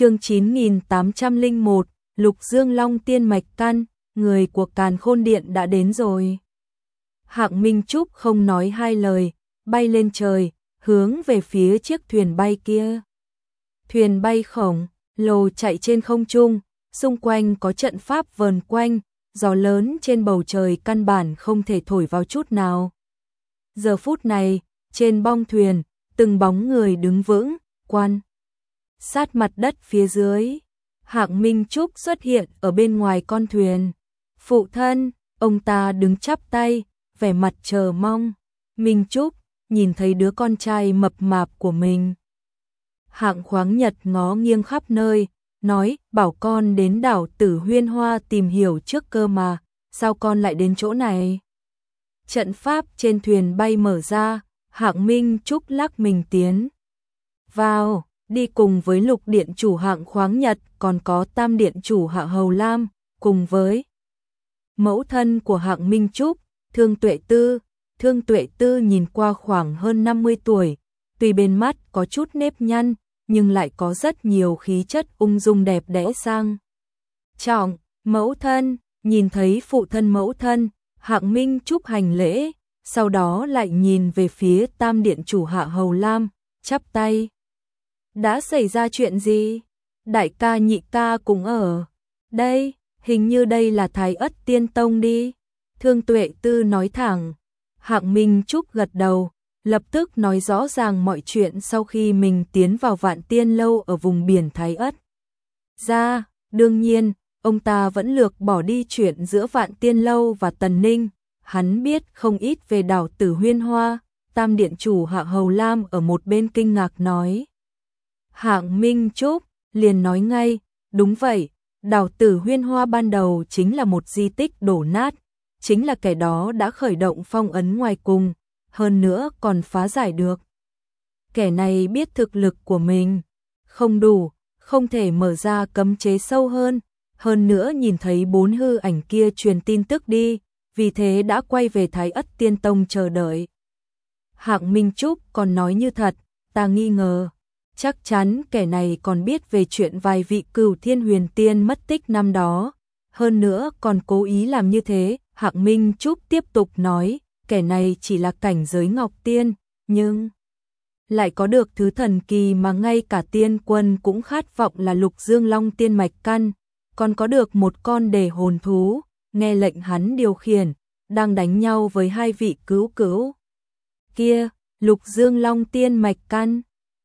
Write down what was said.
chương 9801, Lục Dương Long Tiên Mạch Căn, người của Càn Khôn Điện đã đến rồi. Hạng Minh Trúc không nói hai lời, bay lên trời, hướng về phía chiếc thuyền bay kia. Thuyền bay khổng, lồ chạy trên không trung, xung quanh có trận pháp vờn quanh, gió lớn trên bầu trời căn bản không thể thổi vào chút nào. Giờ phút này, trên bong thuyền, từng bóng người đứng vững, quan sát mặt đất phía dưới. Hạng Minh Trúc xuất hiện ở bên ngoài con thuyền. Phụ thân, ông ta đứng chắp tay, vẻ mặt chờ mong. Minh Trúc nhìn thấy đứa con trai mập mạp của mình. Hạng khoáng nhật ngó nghiêng khắp nơi, nói bảo con đến đảo tử huyên hoa tìm hiểu trước cơ mà, sao con lại đến chỗ này? Trận pháp trên thuyền bay mở ra, hạng minh trúc lắc mình tiến. Vào, đi cùng với lục điện chủ hạng khoáng nhật còn có tam điện chủ hạ hầu lam, cùng với mẫu thân của hạng minh trúc, thương tuệ tư. Thương tuệ tư nhìn qua khoảng hơn 50 tuổi, tuy bên mắt có chút nếp nhăn, nhưng lại có rất nhiều khí chất ung dung đẹp đẽ sang. Trọng, mẫu thân, nhìn thấy phụ thân mẫu thân, hạng minh trúc hành lễ, sau đó lại nhìn về phía tam điện chủ hạ hầu lam, chắp tay. Đã xảy ra chuyện gì? Đại ca nhị ca cũng ở. Đây, hình như đây là thái ất tiên tông đi. Thương tuệ tư nói thẳng. Hạng Minh Trúc gật đầu, lập tức nói rõ ràng mọi chuyện sau khi mình tiến vào vạn tiên lâu ở vùng biển Thái Ất. Ra, đương nhiên, ông ta vẫn lược bỏ đi chuyện giữa vạn tiên lâu và tần ninh, hắn biết không ít về đảo tử huyên hoa, tam điện chủ hạ hầu lam ở một bên kinh ngạc nói. Hạng Minh Trúc liền nói ngay, đúng vậy, đào tử huyên hoa ban đầu chính là một di tích đổ nát, chính là kẻ đó đã khởi động phong ấn ngoài cùng, hơn nữa còn phá giải được. Kẻ này biết thực lực của mình không đủ, không thể mở ra cấm chế sâu hơn, hơn nữa nhìn thấy bốn hư ảnh kia truyền tin tức đi, vì thế đã quay về Thái Ất Tiên Tông chờ đợi. Hạng Minh Trúc còn nói như thật, ta nghi ngờ, chắc chắn kẻ này còn biết về chuyện vài vị cửu thiên huyền tiên mất tích năm đó, hơn nữa còn cố ý làm như thế, Hạng Minh Trúc tiếp tục nói, kẻ này chỉ là cảnh giới ngọc tiên, nhưng lại có được thứ thần kỳ mà ngay cả tiên quân cũng khát vọng là lục dương long tiên mạch căn, còn có được một con đề hồn thú, nghe lệnh hắn điều khiển, đang đánh nhau với hai vị cứu cứu. Kia, lục dương long tiên mạch căn,